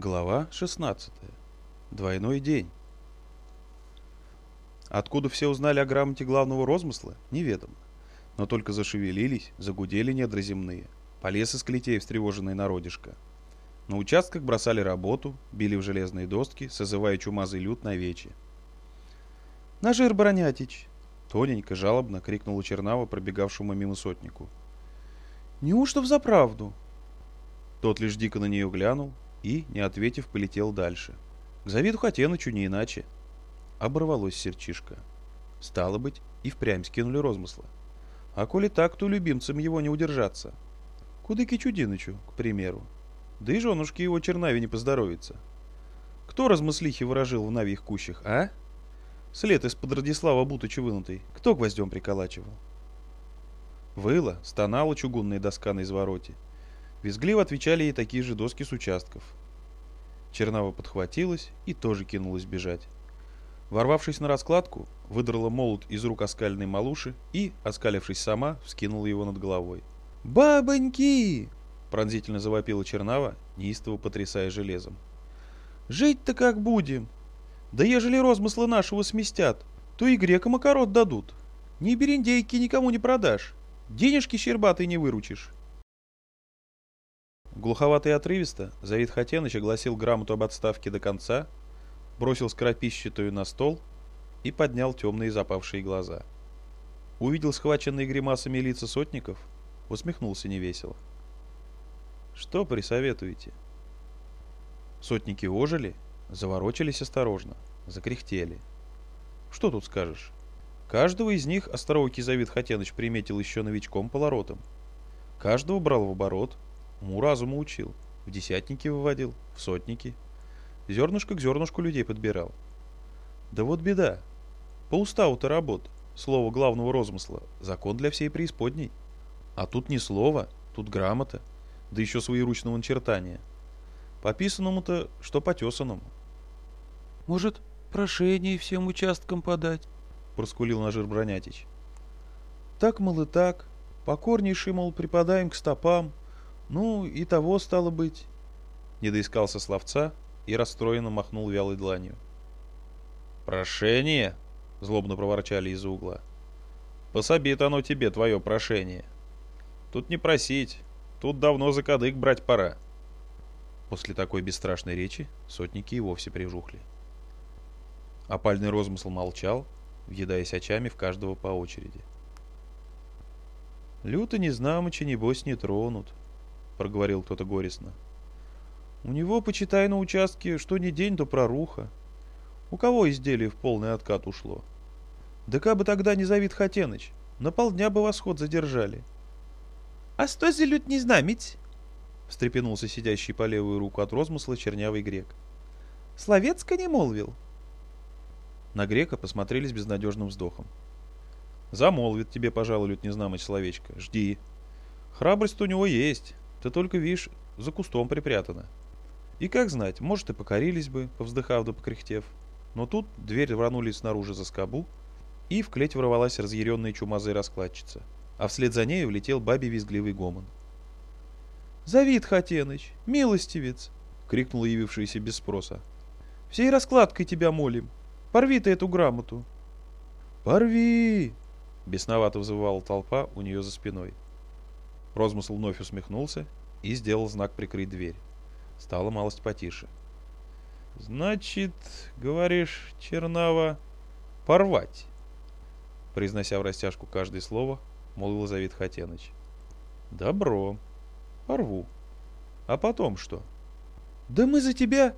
Глава 16. Двойной день. Откуда все узнали о грамоте главного розмысла, неведомо. Но только зашевелились, загудели недра земные. Полез из клетей встревоженный народишко. На участках бросали работу, били в железные доски, созывая чумазый люд на вече. «Нажир, Бронятич!» Тоненько, жалобно крикнула Чернава, пробегавшему мимо сотнику. «Неужто взаправду?» Тот лишь дико на нее глянул, и, не ответив, полетел дальше. К Завиду Хатенычу не иначе. Оборвалось серчишка. Стало быть, и впрямь скинули розмысла. А коли так, то любимцам его не удержаться. Кудыки Чудинычу, к примеру. Да и женушке его Чернави не поздоровится. Кто размыслихи выражил в навьих кущах, а? След из-под Радислава Бутыча вынутый. Кто гвоздем приколачивал? Выла, стонала чугунная доска на извороте. Визгливо отвечали ей такие же доски с участков. Чернава подхватилась и тоже кинулась бежать. Ворвавшись на раскладку, выдрала молот из рук оскальной малуши и, оскалившись сама, вскинула его над головой. «Бабоньки!» — пронзительно завопила Чернава, неистово потрясая железом. «Жить-то как будем? Да ежели розмыслы нашего сместят, то и грекам окорот дадут. Ни берендейки никому не продашь, денежки щербатые не выручишь». Глуховато и отрывисто Завид Хатеныч огласил грамоту об отставке до конца, бросил скоропищатую на стол и поднял темные запавшие глаза. Увидел схваченные гримасами лица сотников, усмехнулся невесело. «Что присоветуете?» Сотники ожили, заворочились осторожно, закряхтели. Что тут скажешь? Каждого из них остроокий Завид Хатеныч приметил еще новичком полоротом. Каждого брал в оборот, Уму разуму учил, в десятники выводил, в сотники. Зернышко к зернышку людей подбирал. Да вот беда. По уставу-то работ, слово главного розмысла, закон для всей преисподней. А тут не слово, тут грамота, да еще своеручного начертания. Пописанному-то, что потесанному. «Может, прошение всем участкам подать?» — проскулил Нажир Бронятич. «Так, мол, и так. Покорнейший, мол, припадаем к стопам, ну, и того стало быть. Не доискался словца и расстроенно махнул вялой дланью. «Прошение?» — злобно проворчали из-за угла. «Пособит оно тебе, твое прошение. Тут не просить, тут давно за кадык брать пора». После такой бесстрашной речи сотники и вовсе прижухли. Опальный розмысл молчал, въедаясь очами в каждого по очереди. «Люто незнамочи, небось, не тронут», проговорил кто-то горестно. У него, почитай, на участке, что ни день, то проруха. У кого изделие в полный откат ушло? Да как бы тогда не Завид Хатеныч, на полдня бы восход задержали. — А что за люд не знаметь? — встрепенулся сидящий по левую руку от розмысла чернявый грек. — Словецко не молвил? На грека посмотрели с безнадежным вздохом. — Замолвит тебе, пожалуй, люд незнамыч словечко. Жди. Храбрость у него есть, ты только, видишь, за кустом припрятана. И как знать, может и покорились бы, повздыхав да покряхтев. Но тут дверь рванули снаружи за скобу, и в клеть ворвалась разъяренная чумазая раскладчица, а вслед за ней влетел бабий визгливый гомон. «Завид, Хатеныч, милостивец!» — крикнула явившаяся без спроса. «Всей раскладкой тебя молим! Порви ты эту грамоту!» «Порви!» — бесновато взывала толпа у нее за спиной. Розмысл вновь усмехнулся и сделал знак прикрыть дверь. Стало малость потише. «Значит, говоришь, Чернава, порвать?» Произнося в растяжку каждое слово, молвил Завид Хатеныч. «Добро. Порву. А потом что?» «Да мы за тебя!»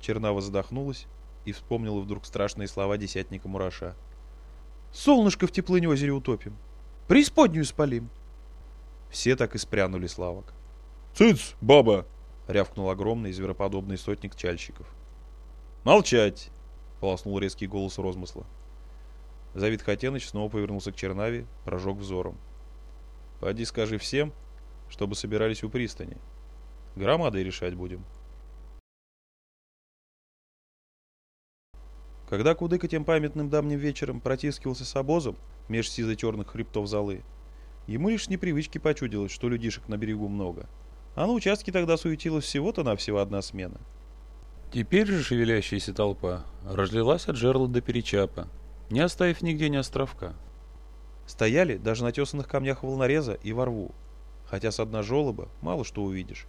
Чернава задохнулась и вспомнила вдруг страшные слова десятника Мураша. «Солнышко в теплыне озере утопим. Преисподнюю спалим. Все так и спрянули славок. «Цыц, баба!» — рявкнул огромный звероподобный сотник чальщиков. «Молчать!» — полоснул резкий голос розмысла. Завид Хатеныч снова повернулся к Чернаве, прожег взором. «Поди скажи всем, чтобы собирались у пристани. Громадой решать будем». Когда Кудыка тем памятным давним вечером протискивался с обозом меж сизо-черных хребтов золы, Ему лишь непривычки почудилось, что людишек на берегу много. А на участке тогда суетилась всего-то навсего одна смена. Теперь же шевелящаяся толпа разлилась от жерла до перечапа, не оставив нигде ни островка. Стояли даже на тесанных камнях волнореза и во рву, хотя с дна желоба мало что увидишь.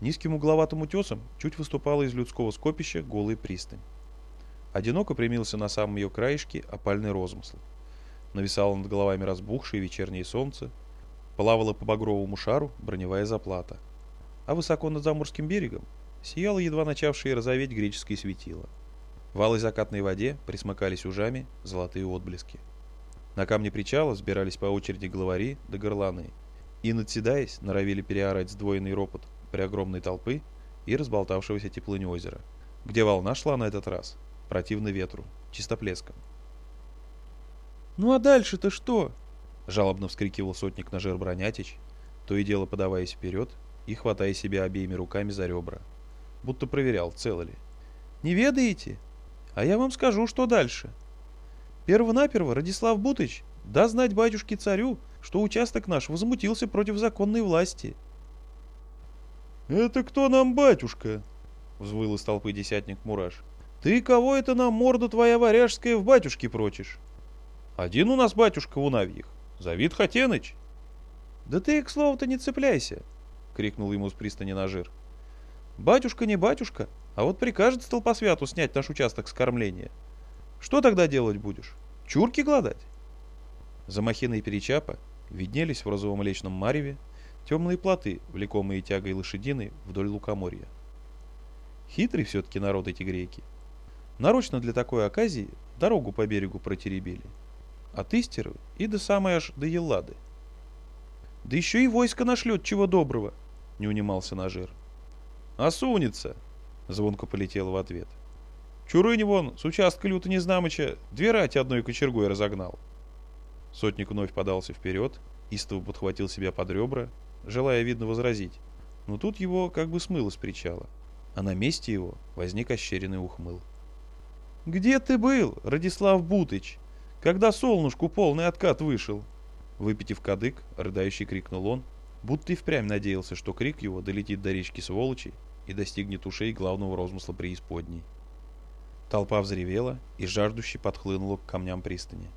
Низким угловатым утесом чуть выступала из людского скопища голая пристань. Одиноко примился на самом ее краешке опальный розмысл. Нависало над головами разбухшее вечернее солнце, плавала по багровому шару броневая заплата. А высоко над заморским берегом сияло едва начавшее розоветь греческое светило. В алой закатной воде присмыкались ужами золотые отблески. На камне причала сбирались по очереди главари да горланы, и, надседаясь, норовили переорать сдвоенный ропот при огромной толпы и разболтавшегося теплынь озера, где волна шла на этот раз, противно ветру, чистоплеском. «Ну а дальше-то что?» — жалобно вскрикивал сотник Нажер Бронятич, то и дело подаваясь вперед и хватая себя обеими руками за ребра, будто проверял, целы ли. «Не ведаете? А я вам скажу, что дальше. Первонаперво Радислав Бутыч да знать батюшке царю, что участок наш возмутился против законной власти». «Это кто нам батюшка?» — взвыл из толпы десятник Мураш. «Ты кого это нам морду твоя варяжская в батюшке прочишь?» «Один у нас батюшка у Навьих. Завид Хатеныч». «Да ты, к слову-то, не цепляйся!» — крикнул ему с пристани Нажир. «Батюшка не батюшка, а вот прикажет столпосвяту снять наш участок с кормления. Что тогда делать будешь? Чурки гладать?» За махиной перечапа виднелись в розовом млечном мареве темные плоты, влекомые тягой лошадины вдоль лукоморья. Хитрый все-таки народ эти греки. Нарочно для такой оказии дорогу по берегу протеребили. От Истеры и до самой аж до Еллады. Да еще и войско нашлет чего доброго, не унимался Нажир. Осунется, звонко полетело в ответ. Чурынь вон с участка люто незнамыча две рати одной кочергой разогнал. Сотник вновь подался вперед, истово подхватил себя под ребра, желая, видно, возразить. Но тут его как бы смыло с причала, а на месте его возник ощеренный ухмыл. «Где ты был, Радислав Бутыч, когда солнышку полный откат вышел?» Выпитив кадык, рыдающий крикнул он, будто и впрямь надеялся, что крик его долетит до речки сволочи и достигнет ушей главного розмысла преисподней. Толпа взревела и жаждущий подхлынула к камням пристани.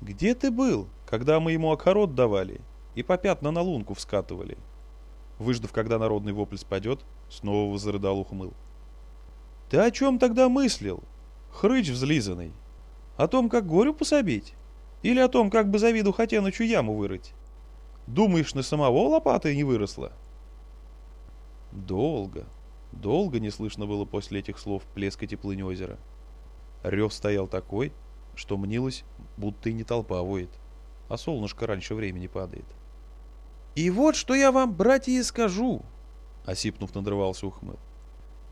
«Где ты был, когда мы ему окорот давали и по пятна на лунку вскатывали?» Выждав, когда народный вопль спадет, снова возрыдал ухмыл. «Ты о чем тогда мыслил, хрыч взлизанный? О том, как горю пособить? Или о том, как бы за виду Хатенычу яму вырыть? Думаешь, на самого лопатой не выросла?» Долго, долго не слышно было после этих слов плеска теплынь озера. Рев стоял такой, что мнилось, будто и не толпа воет, а солнышко раньше времени падает. «И вот что я вам, братья, скажу!» Осипнув, надрывался ухмыл.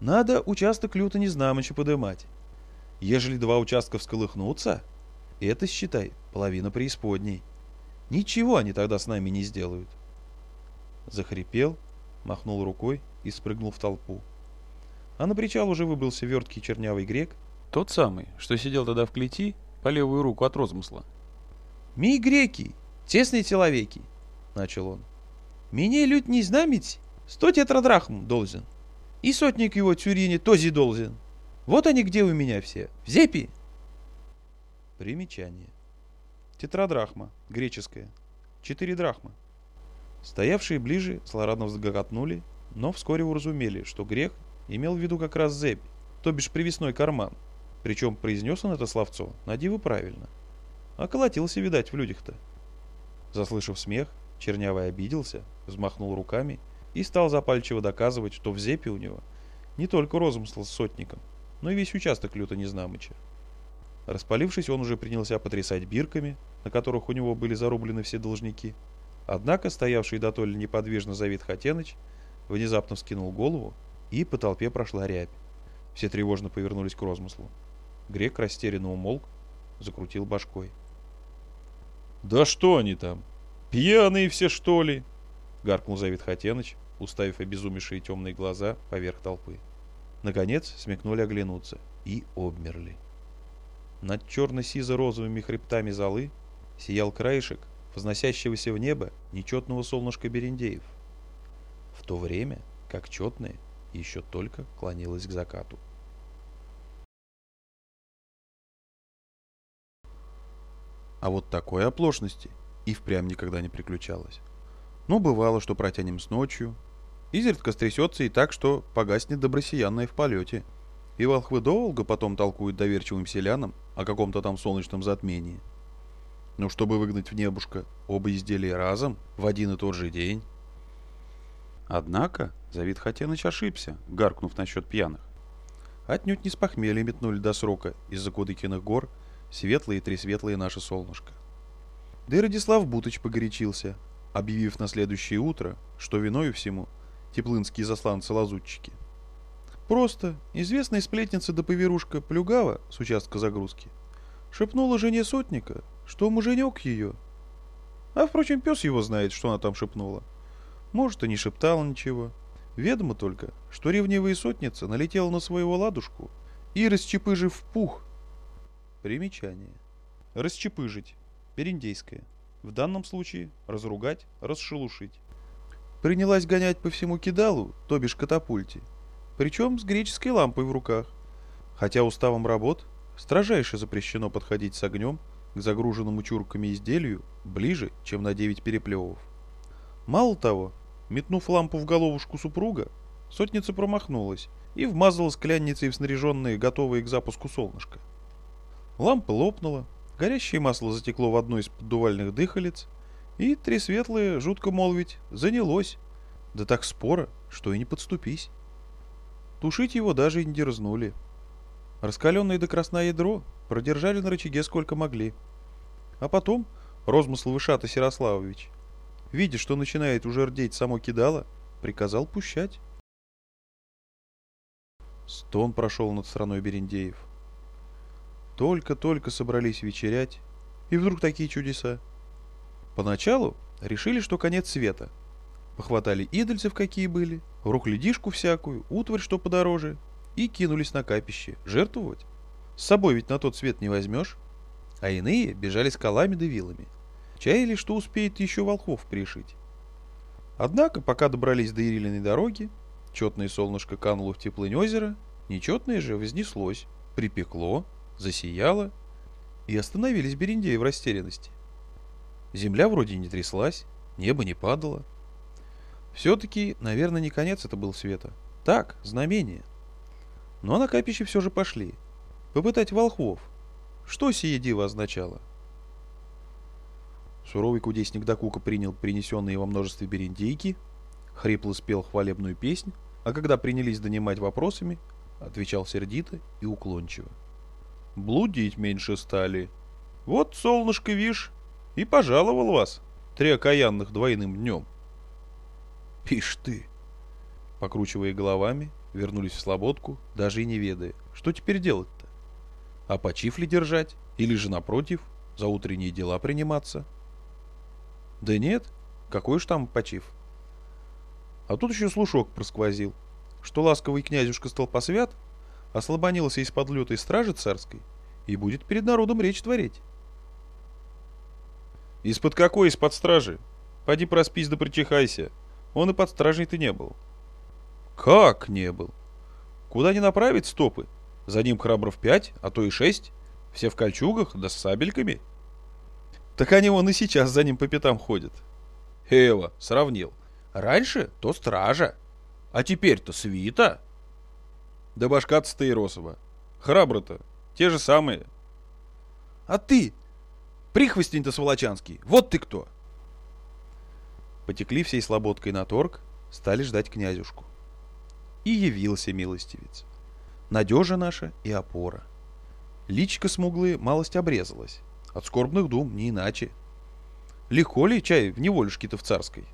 «Надо участок люто незнамыча подымать. Ежели два участка всколыхнутся, это, считай, половина преисподней. Ничего они тогда с нами не сделают». Захрипел, махнул рукой и спрыгнул в толпу. А на причал уже выбрался верткий чернявый грек, тот самый, что сидел тогда в клети по левую руку от розмысла. «Ми греки, тесные человеки», — начал он. «Меня лють не знаметь, сто тетрадрахм должен. И сотник его Тюрине тоже должен. Вот они где у меня все, в зепи». Примечание. Тетрадрахма, греческая. Четыре драхма. Стоявшие ближе злорадно взгоготнули, но вскоре уразумели, что грех имел в виду как раз зебь, то бишь привесной карман. Причем произнес он это словцо на диво правильно. Околотился, видать, в людях-то. Заслышав смех, Чернявый обиделся, взмахнул руками и стал запальчиво доказывать, что в зепе у него не только розумысл с сотником, но и весь участок люто незнамыча. Распалившись, он уже принялся потрясать бирками, на которых у него были зарублены все должники. Однако стоявший дотоле неподвижно Завид Хатеныч внезапно вскинул голову, и по толпе прошла рябь. Все тревожно повернулись к розмыслу. Грек растерянно умолк, закрутил башкой. «Да что они там? Пьяные все, что ли?» — гаркнул Завид Хатеныч, уставив обезумевшие темные глаза поверх толпы. Наконец смекнули оглянуться и обмерли. Над черно-сизо-розовыми хребтами золы сиял краешек возносящегося в небо нечетного солнышка Берендеев. В то время, как четные, еще только клонилась к закату. А вот такой оплошности и впрямь никогда не приключалось. Но бывало, что протянем с ночью. Изредка стрясется и так, что погаснет добросиянное в полете. И волхвы долго потом толкуют доверчивым селянам о каком-то там солнечном затмении. Но чтобы выгнать в небушка оба изделия разом, в один и тот же день. Однако Завид Хатеныч ошибся, гаркнув насчет пьяных. Отнюдь не с похмелья метнули до срока из-за Кудыкиных гор светлые и тресветлые наше солнышко. Да и Радислав Бутыч погорячился, объявив на следующее утро, что виною всему теплынские засланцы-лазутчики. Просто известная сплетница да поверушка Плюгава с участка загрузки шепнула жене сотника, что муженек ее. А, впрочем, пес его знает, что она там шепнула. Может, и не шептала ничего. Ведомо только, что ревнивая сотница налетела на своего ладушку и, расчепыжив пух. Примечание. Расчепыжить. Периндейское. В данном случае разругать, расшелушить. Принялась гонять по всему кидалу, то бишь катапульте, причем с греческой лампой в руках. Хотя уставом работ строжайше запрещено подходить с огнем к загруженному чурками изделию ближе, чем на 9 переплевов. Мало того, метнув лампу в головушку супруга, сотница промахнулась и вмазала склянницей в снаряженные, готовые к запуску солнышко. Лампа лопнула, Горящее масло затекло в одной из поддувальных дыхалец, и три светлые, жутко молвить, занялось. Да так споро, что и не подступись. Тушить его даже и не дерзнули. Раскаленное до красна ядро продержали на рычаге сколько могли. А потом розмысл Вышата Сирославович, видя, что начинает уже рдеть само кидало, приказал пущать. Стон прошел над страной Берендеев. Только-только собрались вечерять, и вдруг такие чудеса. Поначалу решили, что конец света. Похватали идольцев, какие были, руклядишку всякую, утварь, что подороже, и кинулись на капище, жертвовать. С собой ведь на тот свет не возьмешь. А иные бежали с колами да вилами. Чаяли, что успеет еще волхвов пришить. Однако, пока добрались до Ирилиной дороги, четное солнышко кануло в теплынь озера, нечетное же вознеслось, припекло, засияло, и остановились Берендеи в растерянности. Земля вроде не тряслась, небо не падало. Все-таки, наверное, не конец это был света. Так, знамение. Но на капище все же пошли. Попытать волхвов. Что сие диво означало? Суровый кудесник Дакука принял принесенные во множестве берендейки, хрипло спел хвалебную песнь, а когда принялись донимать вопросами, отвечал сердито и уклончиво блудить меньше стали. Вот, солнышко, вишь, и пожаловал вас, три окаянных двойным днем. Пишь ты. Покручивая головами, вернулись в слободку, даже и не ведая, что теперь делать-то. А почив ли держать, или же напротив, за утренние дела приниматься? Да нет, какой уж там почив. А тут еще слушок просквозил, что ласковый князюшка Столпосвят ослабонился из-под лютой стражи царской и будет перед народом речь творить. Из-под какой из-под стражи? Пойди проспись да причихайся. Он и под стражей ты не был. Как не был? Куда не направить стопы? За ним храбров пять, а то и шесть. Все в кольчугах, да с сабельками. Так они вон и сейчас за ним по пятам ходят. Эва, сравнил. Раньше то стража, а теперь-то свита. Да башка-то Стаиросова. Храбро-то. Те же самые. А ты? Прихвостень-то сволочанский. Вот ты кто. Потекли всей слободкой на торг, стали ждать князюшку. И явился милостивец. Надежа наша и опора. Личка смуглые малость обрезалась. От скорбных дум не иначе. Легко ли чай в неволюшке-то в царской?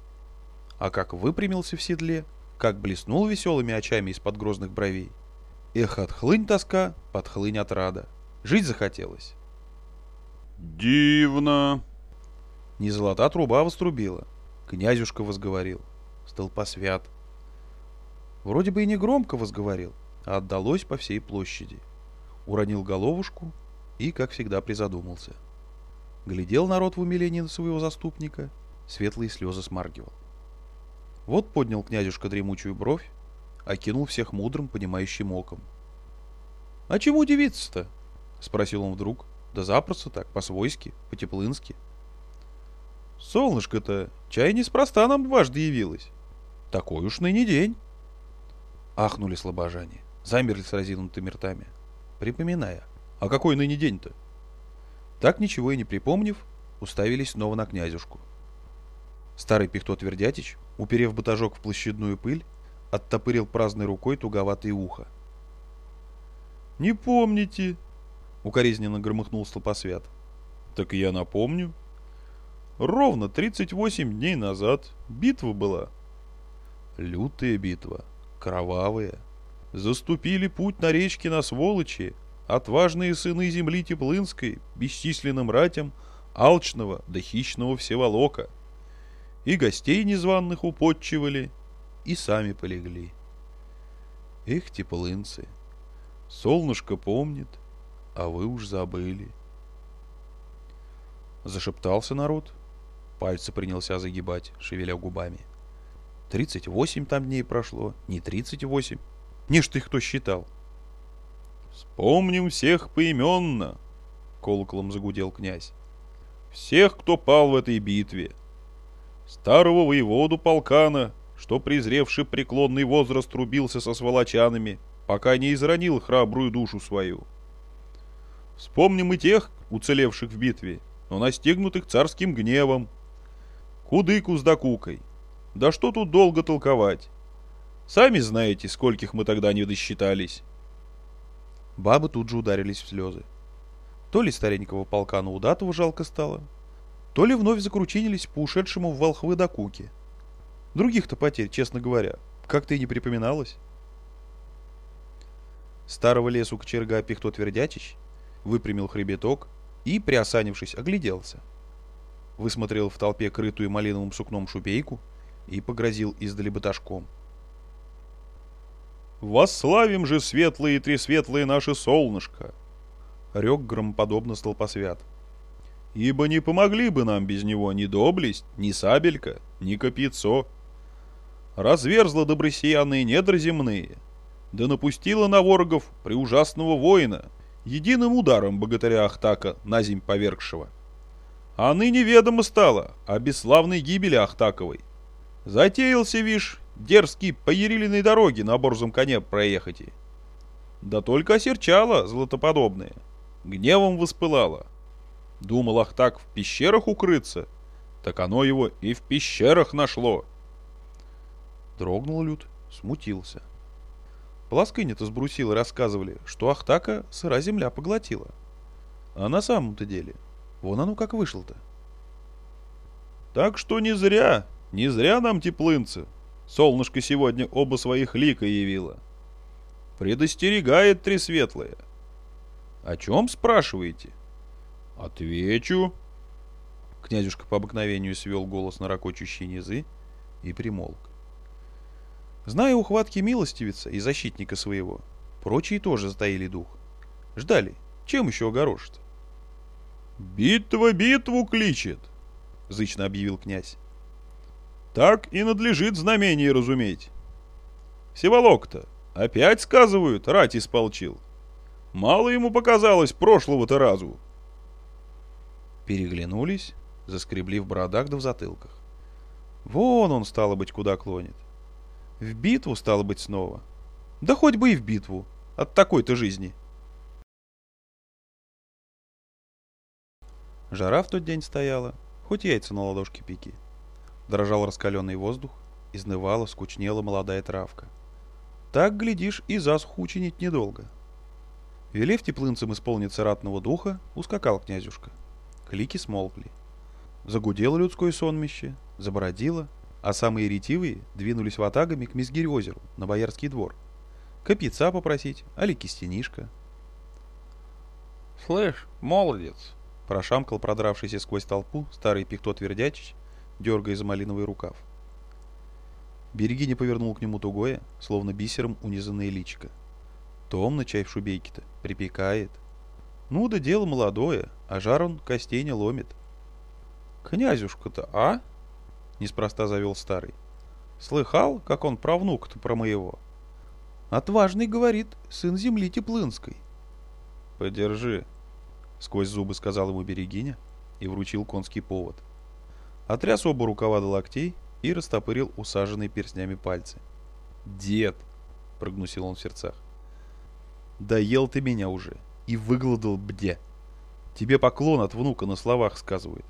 А как выпрямился в седле, как блеснул веселыми очами из-под грозных бровей, Эх, отхлынь тоска, подхлынь отрада. Жить захотелось. Дивно. Не золота труба вострубила. Князюшка возговорил. Столпосвят. Вроде бы и не громко возговорил, а отдалось по всей площади. Уронил головушку и, как всегда, призадумался. Глядел народ в умилении на своего заступника, светлые слезы смаргивал. Вот поднял князюшка дремучую бровь, окинул всех мудрым, понимающим оком. «А чему удивиться-то?» — спросил он вдруг. «Да запросто так, по-свойски, по-теплынски». «Солнышко-то, чай неспроста нам дважды явилось. Такой уж ныне день». Ахнули слабожане, замерли с разинутыми ртами, припоминая, а какой ныне день-то? Так ничего и не припомнив, уставились снова на князюшку. Старый Пихто Твердятич, уперев батажок в площадную пыль, оттопырил праздной рукой туговатое ухо. «Не помните?» — укоризненно громыхнул столпосвят. «Так я напомню. Ровно 38 дней назад битва была. Лютая битва, кровавая. Заступили путь на речке на сволочи, отважные сыны земли Теплынской, бесчисленным ратям, алчного да хищного всеволока. И гостей незваных употчивали, и сами полегли. Эх, теплынцы, солнышко помнит, а вы уж забыли. Зашептался народ, пальцы принялся загибать, шевеля губами. Тридцать восемь там дней прошло, не тридцать восемь. Не ж ты кто считал. Вспомним всех поименно, колоколом загудел князь. Всех, кто пал в этой битве. Старого воеводу полкана, что, презревший преклонный возраст, рубился со сволочанами, пока не изранил храбрую душу свою. Вспомним и тех, уцелевших в битве, но настигнутых царским гневом. Кудыку с докукой. Да что тут долго толковать? Сами знаете, скольких мы тогда не досчитались. Бабы тут же ударились в слезы. То ли старенького полка Наудатова жалко стало, то ли вновь закручинились по ушедшему в волхвы докуке. Других-то потерь, честно говоря, как-то и не припоминалось. Старого лесу кочерга Пихто Твердячич выпрямил хребеток и, приосанившись, огляделся. Высмотрел в толпе крытую малиновым сукном шубейку и погрозил издали баташком. «Восславим же светлые и тресветлые наше солнышко!» Рек громоподобно столпосвят. «Ибо не помогли бы нам без него ни доблесть, ни сабелька, ни копьецо, разверзла добросиянные недра земные, да напустила на ворогов преужасного воина, единым ударом богатыря Ахтака на земь повергшего. А ныне ведомо стало о бесславной гибели Ахтаковой. Затеялся, вишь, дерзкий по Ерилиной дороге на борзом коне проехать. Да только осерчала златоподобное, гневом воспылала. Думал Ахтак в пещерах укрыться, так оно его и в пещерах нашло. Дрогнул Люд, смутился. Пласкыня-то сбрусила рассказывали, что Ахтака сыра земля поглотила. А на самом-то деле, вон оно как вышло-то. Так что не зря, не зря нам теплынцы. Солнышко сегодня оба своих лика явило. Предостерегает Тресветлое. О чем спрашиваете? Отвечу. Князюшка по обыкновению свел голос на ракочущие низы и примолк. Зная ухватки милостивица и защитника своего, прочие тоже затаили дух. Ждали, чем еще огорошит. «Битва битву кличет!» — зычно объявил князь. «Так и надлежит знамение разуметь. Всеволок-то, опять, сказывают, рать исполчил. Мало ему показалось прошлого-то разу». Переглянулись, заскребли в бородах да в затылках. Вон он, стало быть, куда клонит. В битву, стало быть, снова. Да хоть бы и в битву. От такой-то жизни. Жара в тот день стояла, хоть яйца на ладошке пеки. Дрожал раскаленный воздух, изнывала, скучнела молодая травка. Так, глядишь, и засуху учинить недолго. Велев теплынцам исполниться ратного духа, ускакал князюшка. Клики смолкли. Загудело людское сонмище, забородило — а самые ретивые двинулись ватагами к Мизгирь-озеру, на Боярский двор. Копьяца попросить, али кистенишка. «Слышь, молодец!» — прошамкал продравшийся сквозь толпу старый пихто Твердячич, дергая за малиновый рукав. Берегиня повернул к нему тугое, словно бисером унизанное личико. Томно чай в шубейке-то, припекает. Ну да дело молодое, а жар он костей не ломит. «Князюшка-то, а?» Неспроста завел старый. Слыхал, как он про внука-то про моего? Отважный, говорит, сын земли Теплынской. Подержи, сквозь зубы сказал ему Берегиня и вручил конский повод. Отряс оба рукава до локтей и растопырил усаженные перстнями пальцы. «Дед!» — прогнусил он в сердцах. «Доел ты меня уже и выгладал бде. Тебе поклон от внука на словах сказывает,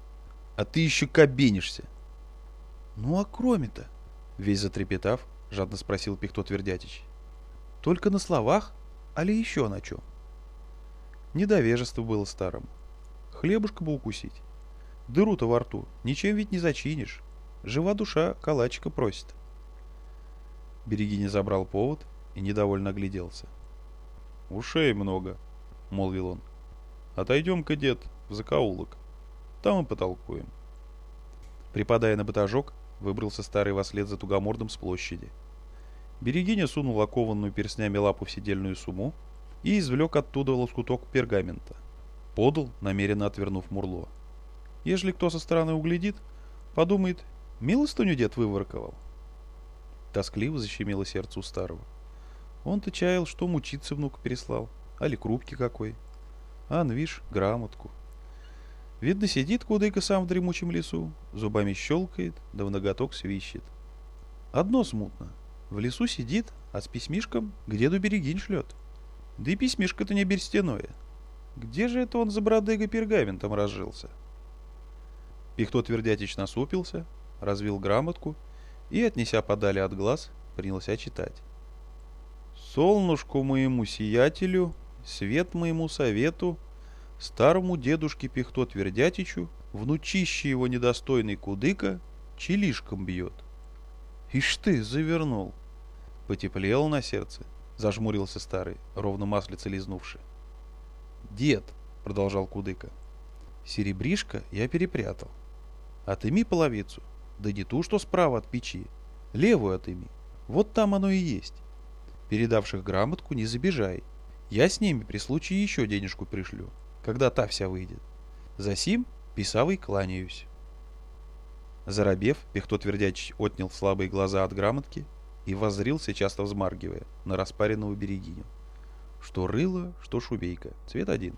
а ты еще кабенишься». «Ну а кроме-то?» — весь затрепетав, жадно спросил Пихто Твердятич. «Только на словах, али еще на чем?» Недовежество было старым. Хлебушка бы укусить. Дыру-то во рту ничем ведь не зачинишь. Жива душа калачика просит. Берегиня забрал повод и недовольно огляделся. «Ушей много», — молвил он. «Отойдем-ка, дед, в закоулок. Там и потолкуем». Припадая на батажок, выбрался старый вослед за тугомордом с площади. Берегиня сунул окованную перстнями лапу в сидельную сумму и извлек оттуда лоскуток пергамента. Подал, намеренно отвернув мурло. Ежели кто со стороны углядит, подумает, милостыню дед выворковал. Тоскливо защемило сердце у старого. Он-то чаял, что мучиться внук переслал, али крупки какой. А, ну, вишь, грамотку. Видно, сидит кудыка сам в дремучем лесу, зубами щелкает, да в ноготок свищет. Одно смутно. В лесу сидит, а с письмишком к деду берегинь шлет. Да и письмишко-то не берстяное. Где же это он за бродыга пергаментом разжился? Пихто твердятич насупился, развил грамотку и, отнеся подали от глаз, принялся читать. «Солнышку моему сиятелю, свет моему совету, старому дедушке Пихто Твердятичу, внучище его недостойный кудыка, чилишком бьет». «Ишь ты, завернул!» Потеплело на сердце, зажмурился старый, ровно маслице лизнувший. «Дед», — продолжал Кудыка, — «серебришко я перепрятал. Отыми половицу, да не ту, что справа от печи, левую отыми, вот там оно и есть. Передавших грамотку не забежай, я с ними при случае еще денежку пришлю, когда та вся выйдет. За сим писавый кланяюсь». Заробев, Пехто Твердяч отнял слабые глаза от грамотки и воззрился, часто взмаргивая, на распаренного берегиню. Что рыло, что шубейка. Цвет один.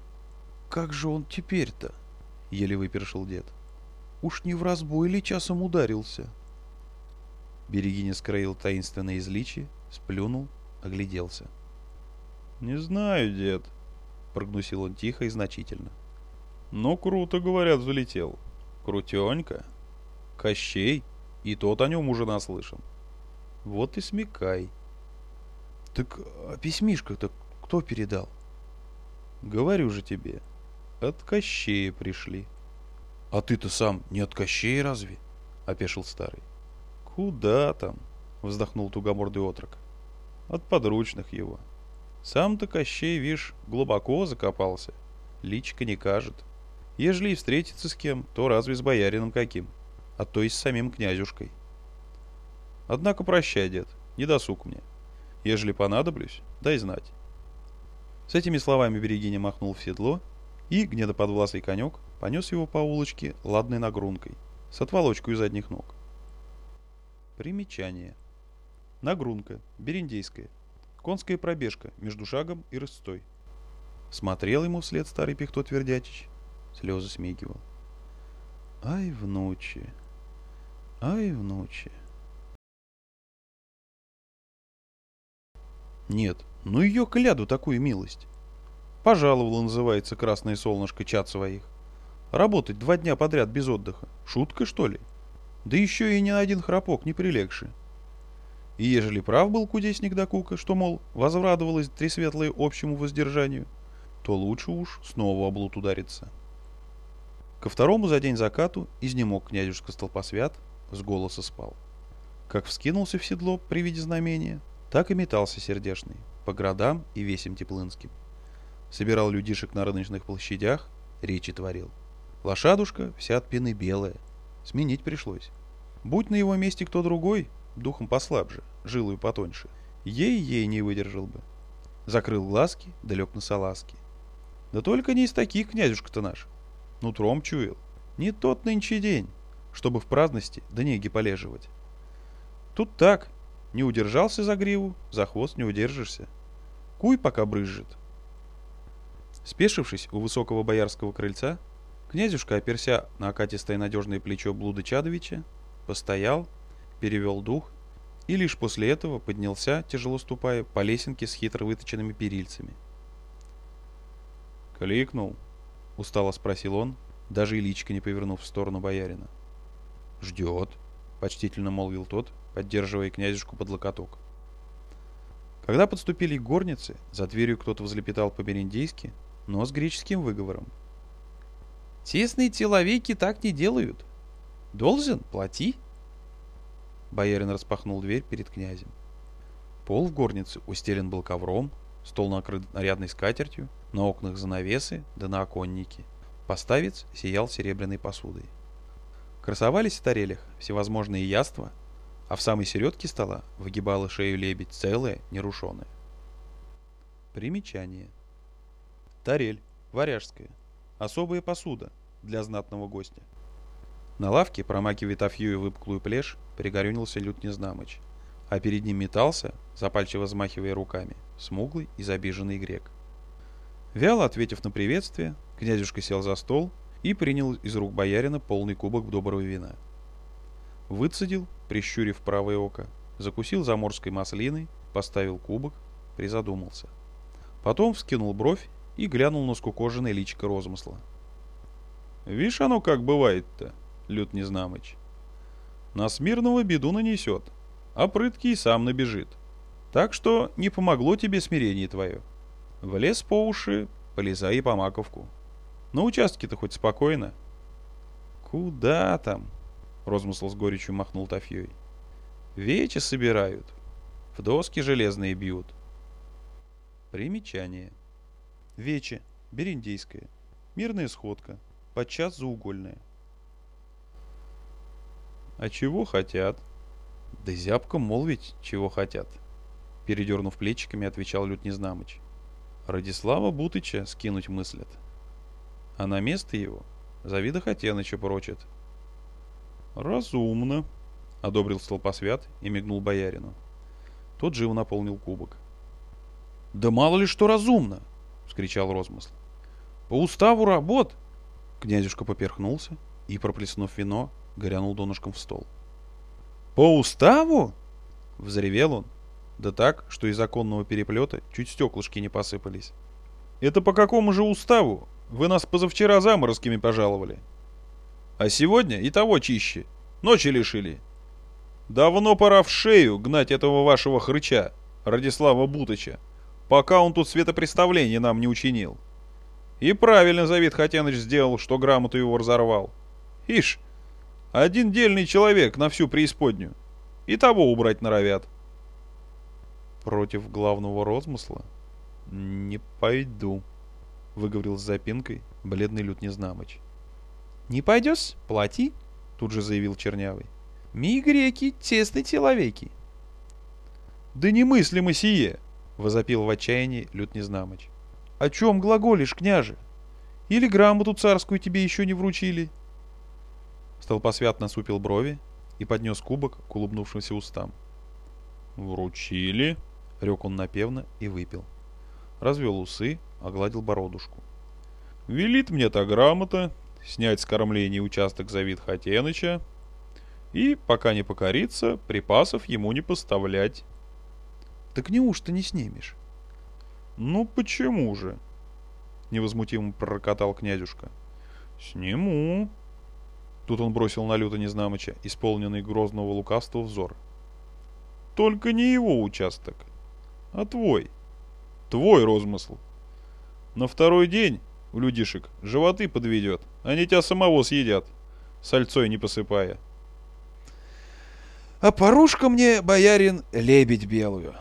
«Как же он теперь-то?» — еле выпершил дед. «Уж не в разбой ли часом ударился?» Берегиня скроил таинственное изличие, сплюнул, огляделся. «Не знаю, дед», — прогнусил он тихо и значительно. «Но круто, говорят, залетел. Крутенько. Кощей, и тот о нем уже наслышан. Вот и смекай. Так а письмишко-то кто передал? Говорю же тебе, от Кощея пришли. А ты-то сам не от Кощея разве? Опешил старый. Куда там? Вздохнул тугомордый отрок. От подручных его. Сам-то Кощей, вишь, глубоко закопался. Личка не кажет. Ежели и встретиться с кем, то разве с боярином каким, а то и с самим князюшкой. Однако прощай, дед, не досуг мне. Ежели понадоблюсь, дай знать. С этими словами Берегиня махнул в седло, и гнедоподвласый конек понес его по улочке ладной нагрункой, с отволочкой задних ног. Примечание. Нагрунка, бериндейская, конская пробежка между шагом и рысцой. Смотрел ему вслед старый Пихто Твердячич, слезы смигивал. Ай, внучи, ай, внучи. Нет, ну ее кляду такую милость. Пожаловало, называется, красное солнышко чат своих. Работать два дня подряд без отдыха. Шутка, что ли? Да еще и ни один храпок не прилегший. И ежели прав был кудесник Дакука, что, мол, возврадовалось Тресветлое общему воздержанию, то лучше уж снова облуд удариться. Ко второму за день закату изнемог князюшка Столпосвят, с голоса спал. Как вскинулся в седло при виде знамения, так и метался сердешный, по городам и весям теплынским. Собирал людишек на рыночных площадях, речи творил. Лошадушка вся от пены белая. Сменить пришлось. Будь на его месте кто другой, духом послабже, жилую потоньше, ей-ей не выдержал бы. Закрыл глазки, далек на салазки. Да только не из таких князюшка-то наш. Нутром чуял. Не тот нынче день, чтобы в праздности да неги полеживать. Тут так, Не удержался за гриву, за хвост не удержишься. Куй, пока брызжет. Спешившись у высокого боярского крыльца, князюшка, оперся на окатистое надежное плечо Блуда Чадовича, постоял, перевел дух и лишь после этого поднялся, тяжело ступая, по лесенке с хитро выточенными перильцами. «Кликнул?» — устало спросил он, даже и личко не повернув в сторону боярина. «Ждет», — почтительно молвил тот, поддерживая князюшку под локоток. Когда подступили к горнице, за дверью кто-то возлепетал по-бериндейски, но с греческим выговором. «Тесные человеки так не делают. Должен, плати». Боярин распахнул дверь перед князем. Пол в горнице устелен был ковром, стол накрыт нарядной скатертью, на окнах занавесы, да на оконнике. Поставец сиял серебряной посудой. Красовались в тарелях всевозможные яства, а в самой середке стола выгибала шею лебедь целая, нерушенная. Примечание. Тарель, варяжская, особая посуда для знатного гостя. На лавке, промакивая тафью и выпуклую плешь, пригорюнился Лют Незнамыч, а перед ним метался, запальчиво взмахивая руками, смуглый и забиженный грек. Вяло ответив на приветствие, князюшка сел за стол и принял из рук боярина полный кубок доброго вина. Выцедил, прищурив правое око, закусил заморской маслиной, поставил кубок, призадумался. Потом вскинул бровь и глянул на скукоженное личико розмысла. «Вишь оно как бывает-то, Лют Незнамыч. На Смирного беду нанесет, а прыткий сам набежит. Так что не помогло тебе смирение твое. Влез по уши, полезай и по маковку. На участке-то хоть спокойно. Куда там? Розмысл с горечью махнул Тафьей. Вечи собирают. В доски железные бьют. Примечание. Вече. Бериндейская. Мирная сходка. Подчас заугольная. А чего хотят? Да зябко молвить, чего хотят. Передернув плечиками, отвечал Лют Незнамыч. Радислава Бутыча скинуть мыслят. А на место его Завида Хотеныча прочит. «Разумно», — одобрил столпосвят и мигнул боярину. Тот живо наполнил кубок. «Да мало ли что разумно!» — вскричал Розмысл. «По уставу работ!» Князюшка поперхнулся и, проплеснув вино, горянул донышком в стол. «По уставу?» — взревел он, да так, что из законного переплета чуть стеклышки не посыпались. «Это по какому же уставу? Вы нас позавчера заморозками пожаловали. А сегодня и того чище. Ночи лишили. Давно пора в шею гнать этого вашего хрыча, Радислава Бутыча, пока он тут светопреставление нам не учинил. И правильно Завид Хотяныч сделал, что грамоту его разорвал. Ишь, один дельный человек на всю преисподнюю. И того убрать норовят. Против главного розмысла? Не пойду, выговорил с запинкой бледный Лют Незнамыч. Не пойдешь? Плати, тут же заявил Чернявый. Ми греки, тесные человеки. Да немыслимо сие, возопил в отчаянии Лют Незнамыч. О чем глаголишь, княже? Или грамоту царскую тебе еще не вручили? Столпосвят насупил брови и поднес кубок к улыбнувшимся устам. «Вручили?» — рек он напевно и выпил. Развел усы, огладил бородушку. «Велит мне та грамота снять с кормления участок Завид Хатеныча и, пока не покорится, припасов ему не поставлять. Так неужто не снимешь? Ну почему же? Невозмутимо пророкотал князюшка. Сниму. Тут он бросил на люто Незнамыча, исполненный грозного лукавства взор. Только не его участок, а твой. Твой розмысл. На второй день у людишек животы подведет, они тебя самого съедят, сальцой не посыпая. А порушка мне, боярин, лебедь белую.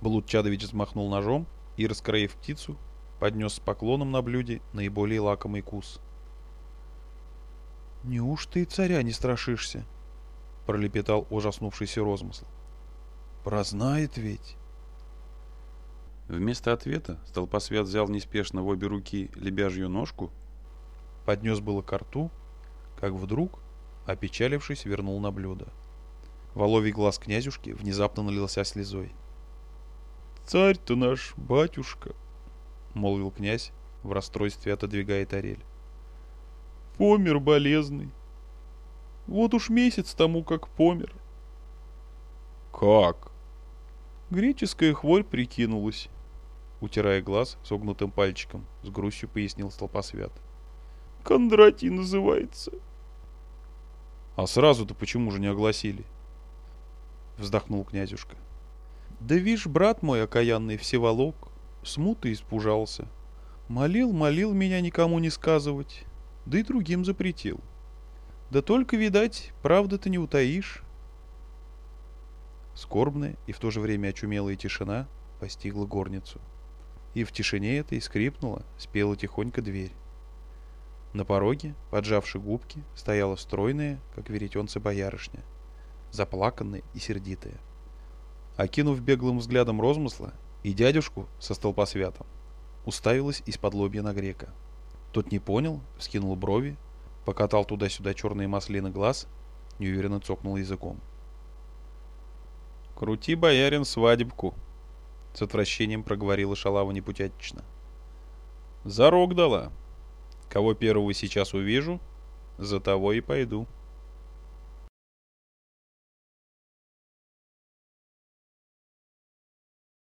Блуд Чадович взмахнул ножом и, раскроив птицу, поднес с поклоном на блюде наиболее лакомый кус. «Неужто и царя не страшишься?» — пролепетал ужаснувшийся розмысл. «Прознает ведь!» Вместо ответа столпосвят взял неспешно в обе руки лебяжью ножку, поднес было ко рту, как вдруг, опечалившись, вернул на блюдо. Воловий глаз князюшки внезапно налился слезой. «Царь-то наш, батюшка!» — молвил князь, в расстройстве отодвигая тарель. «Помер болезный. Вот уж месяц тому, как помер». «Как?» Греческая хворь прикинулась. Утирая глаз согнутым пальчиком, с грустью пояснил столпосвят. Кондратий называется. А сразу-то почему же не огласили? Вздохнул князюшка. Да вишь, брат мой окаянный всеволок, смуты испужался. Молил, молил меня никому не сказывать, да и другим запретил. Да только, видать, правда-то не утаишь. Скорбная и в то же время очумелая тишина постигла горницу. И в тишине этой скрипнула, спела тихонько дверь. На пороге, поджавши губки, стояла стройная, как веретенце боярышня, заплаканная и сердитая. Окинув беглым взглядом розмысла и дядюшку со столпосвятом, уставилась из-под лобья на грека. Тот не понял, вскинул брови, покатал туда-сюда черные маслины глаз, неуверенно цокнул языком. «Крути, боярин, свадебку!» С отвращением проговорила шалава непутятично. «Зарок дала. Кого первого сейчас увижу, за того и пойду».